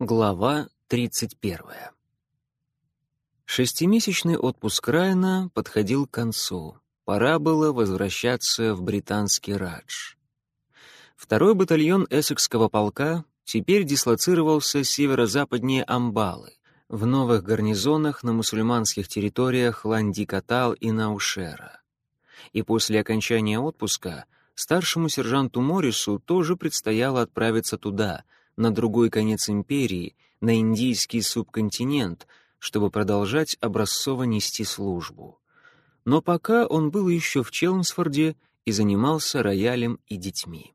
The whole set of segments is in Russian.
Глава 31. Шестимесячный отпуск Райана подходил к концу. Пора было возвращаться в британский Радж. Второй батальон эссекского полка теперь дислоцировался северо-западнее Амбалы, в новых гарнизонах на мусульманских территориях Ланди-Катал и Наушера. И после окончания отпуска старшему сержанту Моррису тоже предстояло отправиться туда — на другой конец империи, на индийский субконтинент, чтобы продолжать образцово нести службу. Но пока он был еще в Челмсфорде и занимался роялем и детьми.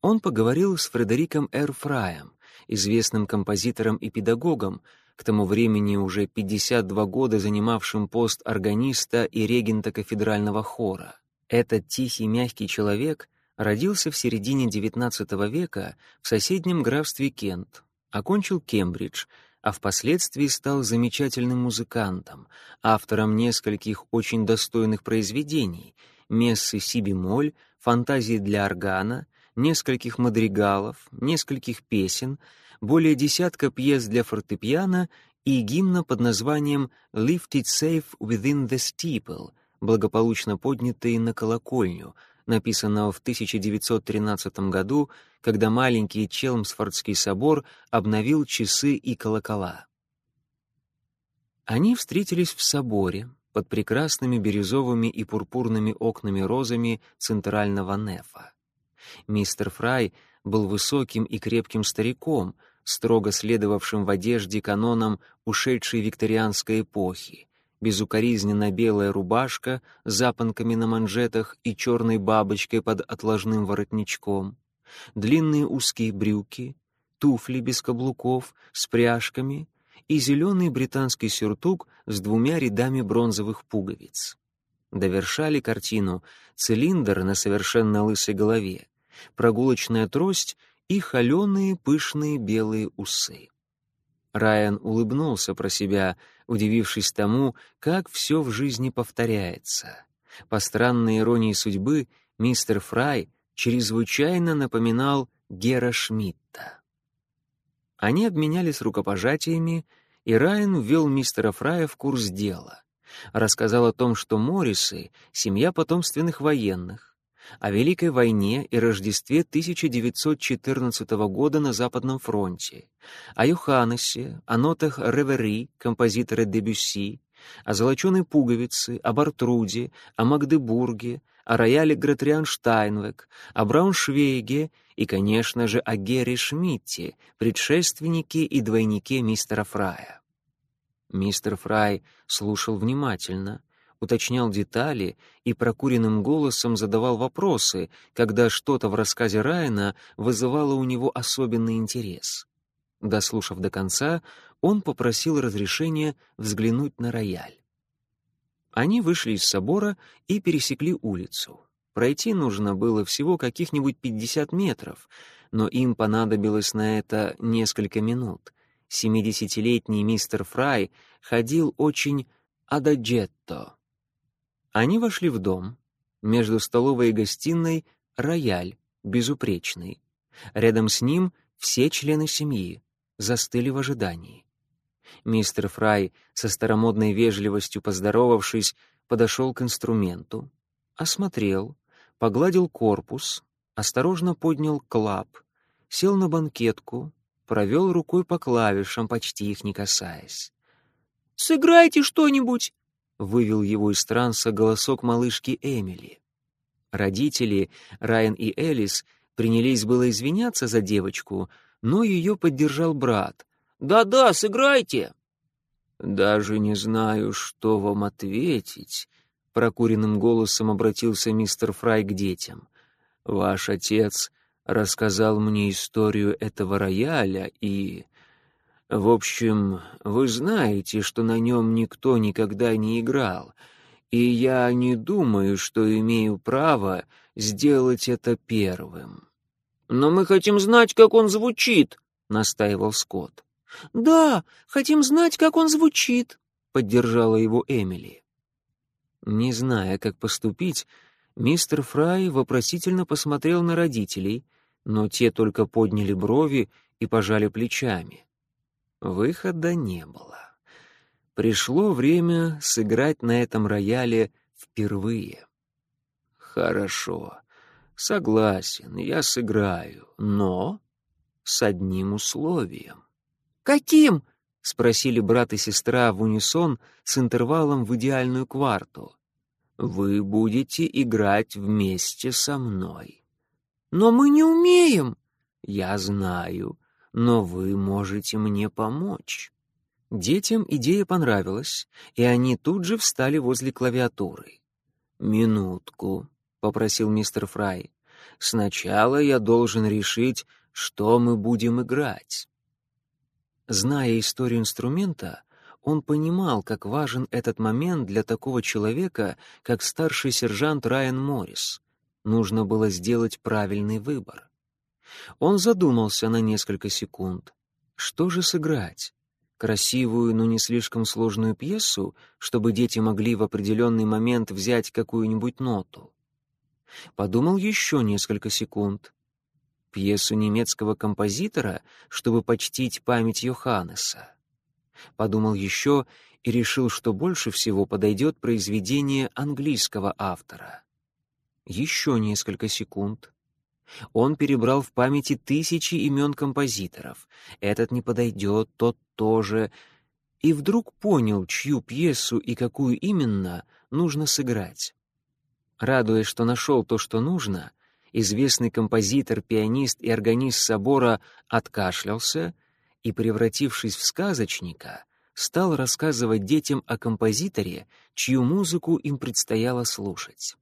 Он поговорил с Фредериком Р. Фраем, известным композитором и педагогом, к тому времени уже 52 года занимавшим пост органиста и регента кафедрального хора. Этот тихий, мягкий человек Родился в середине XIX века в соседнем графстве Кент, окончил Кембридж, а впоследствии стал замечательным музыкантом, автором нескольких очень достойных произведений «Мессы си-бемоль», «Фантазии для органа», нескольких мадригалов, нескольких песен, более десятка пьес для фортепиано и гимна под названием «Lifted Safe Within the Steeple», благополучно поднятые на колокольню — написанного в 1913 году, когда маленький Челмсфордский собор обновил часы и колокола. Они встретились в соборе под прекрасными бирюзовыми и пурпурными окнами розами центрального нефа. Мистер Фрай был высоким и крепким стариком, строго следовавшим в одежде канонам ушедшей викторианской эпохи, безукоризненно белая рубашка с запонками на манжетах и черной бабочкой под отложным воротничком, длинные узкие брюки, туфли без каблуков с пряжками и зеленый британский сюртук с двумя рядами бронзовых пуговиц. Довершали картину цилиндр на совершенно лысой голове, прогулочная трость и холеные пышные белые усы. Райан улыбнулся про себя, удивившись тому, как все в жизни повторяется. По странной иронии судьбы, мистер Фрай чрезвычайно напоминал Гера Шмидта. Они обменялись рукопожатиями, и Райан ввел мистера Фрая в курс дела. Рассказал о том, что Моррисы — семья потомственных военных, о Великой войне и Рождестве 1914 года на Западном фронте, о Йоханнесе, о нотах Ревери, композитора Дебюсси, о золоченой пуговице, об Артруде, о Магдебурге, о рояле Гратриан Штайнвек, о Брауншвейге и, конечно же, о Герри Шмидте, предшественнике и двойнике мистера Фрая. Мистер Фрай слушал внимательно, уточнял детали и прокуренным голосом задавал вопросы, когда что-то в рассказе Райана вызывало у него особенный интерес. Дослушав до конца, он попросил разрешения взглянуть на рояль. Они вышли из собора и пересекли улицу. Пройти нужно было всего каких-нибудь 50 метров, но им понадобилось на это несколько минут. Семидесятилетний мистер Фрай ходил очень ададжетто, они вошли в дом. Между столовой и гостиной — рояль, безупречный. Рядом с ним все члены семьи застыли в ожидании. Мистер Фрай, со старомодной вежливостью поздоровавшись, подошел к инструменту, осмотрел, погладил корпус, осторожно поднял клап, сел на банкетку, провел рукой по клавишам, почти их не касаясь. «Сыграйте что-нибудь!» Вывел его из транса голосок малышки Эмили. Родители, Райан и Элис, принялись было извиняться за девочку, но ее поддержал брат. «Да-да, сыграйте!» «Даже не знаю, что вам ответить», — прокуренным голосом обратился мистер Фрай к детям. «Ваш отец рассказал мне историю этого рояля и...» В общем, вы знаете, что на нем никто никогда не играл, и я не думаю, что имею право сделать это первым. «Но мы хотим знать, как он звучит», — настаивал Скотт. «Да, хотим знать, как он звучит», — поддержала его Эмили. Не зная, как поступить, мистер Фрай вопросительно посмотрел на родителей, но те только подняли брови и пожали плечами. Выхода не было. Пришло время сыграть на этом рояле впервые. Хорошо, согласен, я сыграю, но с одним условием. Каким? спросили брат и сестра в унисон с интервалом в идеальную кварту. Вы будете играть вместе со мной. Но мы не умеем. Я знаю, но вы можете мне помочь. Детям идея понравилась, и они тут же встали возле клавиатуры. «Минутку», — попросил мистер Фрай. «Сначала я должен решить, что мы будем играть». Зная историю инструмента, он понимал, как важен этот момент для такого человека, как старший сержант Райан Моррис. Нужно было сделать правильный выбор. Он задумался на несколько секунд. Что же сыграть? красивую, но не слишком сложную пьесу, чтобы дети могли в определенный момент взять какую-нибудь ноту. Подумал еще несколько секунд. Пьесу немецкого композитора, чтобы почтить память Йоханнеса. Подумал еще и решил, что больше всего подойдет произведение английского автора. Еще несколько секунд. Он перебрал в памяти тысячи имен композиторов. Этот не подойдет, тот тоже. И вдруг понял, чью пьесу и какую именно нужно сыграть. Радуясь, что нашел то, что нужно, известный композитор, пианист и органист собора откашлялся и, превратившись в сказочника, стал рассказывать детям о композиторе, чью музыку им предстояло слушать.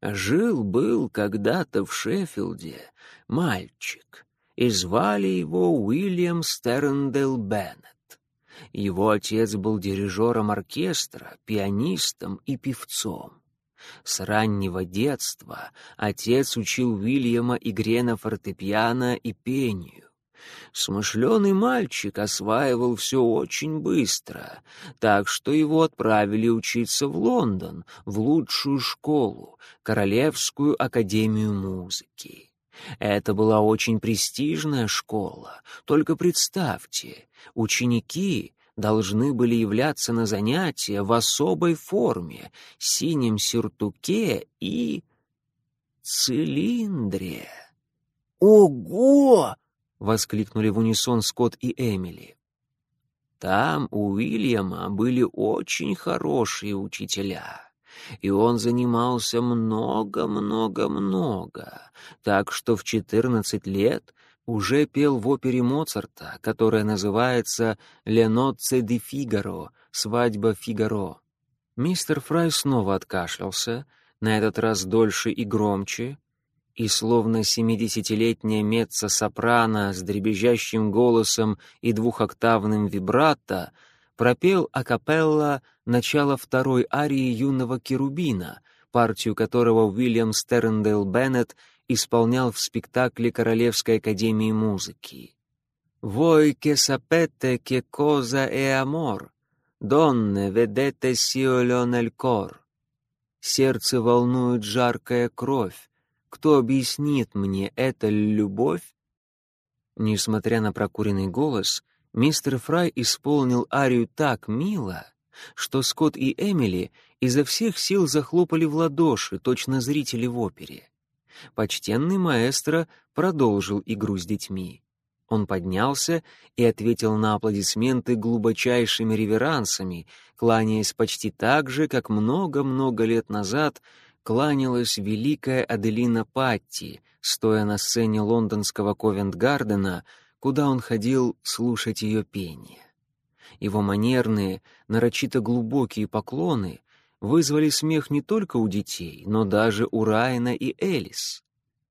Жил-был когда-то в Шеффилде мальчик, и звали его Уильям Стерндел Беннет. Его отец был дирижером оркестра, пианистом и певцом. С раннего детства отец учил Уильяма игре на фортепиано и пению. Смышленый мальчик осваивал все очень быстро, так что его отправили учиться в Лондон, в лучшую школу, Королевскую академию музыки. Это была очень престижная школа, только представьте, ученики должны были являться на занятия в особой форме, синем сюртуке и цилиндре. «Ого!» — воскликнули в унисон Скотт и Эмили. Там у Уильяма были очень хорошие учителя, и он занимался много-много-много, так что в четырнадцать лет уже пел в опере Моцарта, которая называется «Леноце де Фигаро» — «Свадьба Фигаро». Мистер Фрай снова откашлялся, на этот раз дольше и громче, и словно семидесятилетняя меццо-сопрано с дребезжащим голосом и двухоктавным вибрато пропел акапелла начало второй арии юного Керубина, партию которого Уильям Стерндейл Беннет исполнял в спектакле Королевской академии музыки. «Voi che sapete che cosa è amor, donne vedete solo nel cor». Сердце волнует жаркая кровь, кто объяснит мне, это любовь? Несмотря на прокуренный голос, мистер Фрай исполнил арию так мило, что Скотт и Эмили изо всех сил захлопали в ладоши, точно зрители в опере. Почтенный маэстро продолжил игру с детьми. Он поднялся и ответил на аплодисменты глубочайшими реверансами, кланяясь почти так же, как много-много лет назад кланялась великая Аделина Патти, стоя на сцене лондонского Ковент-Гардена, куда он ходил слушать ее пение. Его манерные, нарочито глубокие поклоны вызвали смех не только у детей, но даже у Райана и Элис.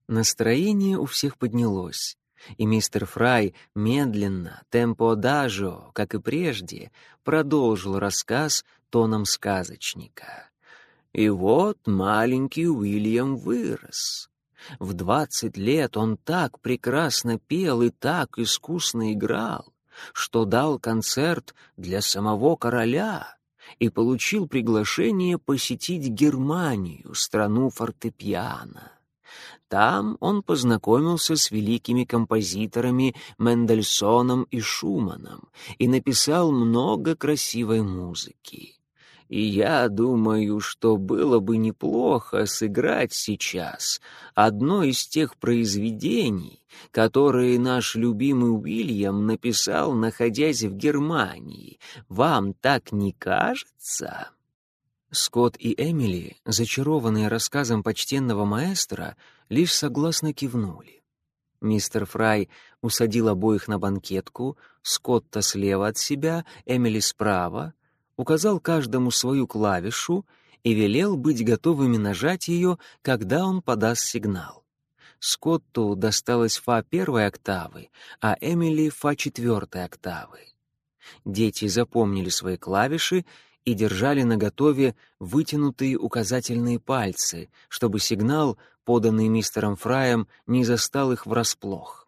Настроение у всех поднялось, и мистер Фрай медленно, темпо дажо, как и прежде, продолжил рассказ тоном сказочника. И вот маленький Уильям вырос. В двадцать лет он так прекрасно пел и так искусно играл, что дал концерт для самого короля и получил приглашение посетить Германию, страну фортепиано. Там он познакомился с великими композиторами Мендельсоном и Шуманом и написал много красивой музыки. И я думаю, что было бы неплохо сыграть сейчас одно из тех произведений, которые наш любимый Уильям написал, находясь в Германии. Вам так не кажется?» Скотт и Эмили, зачарованные рассказом почтенного маэстро, лишь согласно кивнули. Мистер Фрай усадил обоих на банкетку, Скотта слева от себя, Эмили справа, указал каждому свою клавишу и велел быть готовыми нажать ее, когда он подаст сигнал. Скотту досталось фа первой октавы, а Эмили — фа четвертой октавы. Дети запомнили свои клавиши и держали наготове вытянутые указательные пальцы, чтобы сигнал, поданный мистером Фраем, не застал их врасплох.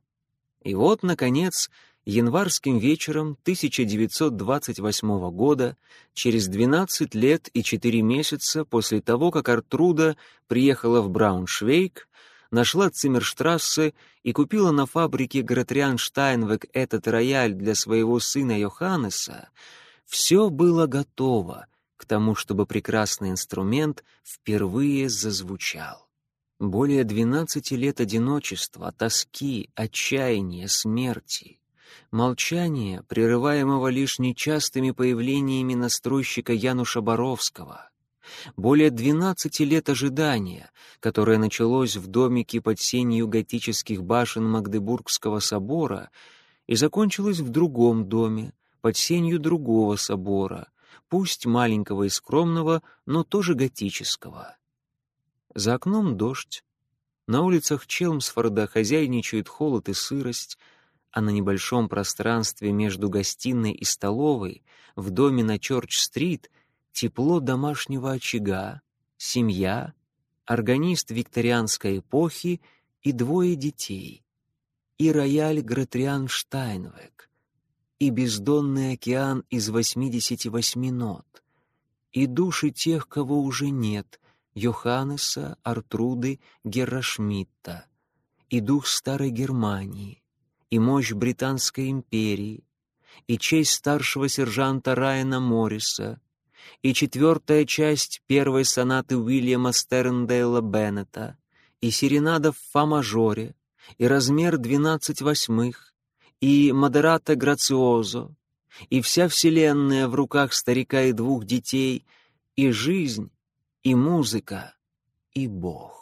И вот, наконец, январским вечером 1928 года, через 12 лет и 4 месяца после того, как Артруда приехала в Брауншвейг, нашла Циммерштрассе и купила на фабрике Гратриан Штайнвек этот рояль для своего сына Йоханнеса, все было готово к тому, чтобы прекрасный инструмент впервые зазвучал. Более двенадцати лет одиночества, тоски, отчаяния, смерти. Молчание, прерываемого лишь нечастыми появлениями настройщика Януша Боровского. Более двенадцати лет ожидания, которое началось в домике под сенью готических башен Магдебургского собора и закончилось в другом доме, под сенью другого собора, пусть маленького и скромного, но тоже готического. За окном дождь. На улицах Челмсфорда хозяйничают холод и сырость, а на небольшом пространстве между гостиной и столовой в доме на Чорч-стрит тепло домашнего очага, семья, органист викторианской эпохи и двое детей, и рояль Гратриан Штайнвек, и бездонный океан из 88 нот, и души тех, кого уже нет, Йоханнеса, Артруды, Геррашмитта, и дух старой Германии, и мощь Британской империи, и честь старшего сержанта Райана Морриса, и четвертая часть первой сонаты Уильяма Стерндейла Беннета, и серенада в фа-мажоре, и размер двенадцать восьмых, и модерата грациозо, и вся вселенная в руках старика и двух детей, и жизнь, и музыка, и Бог.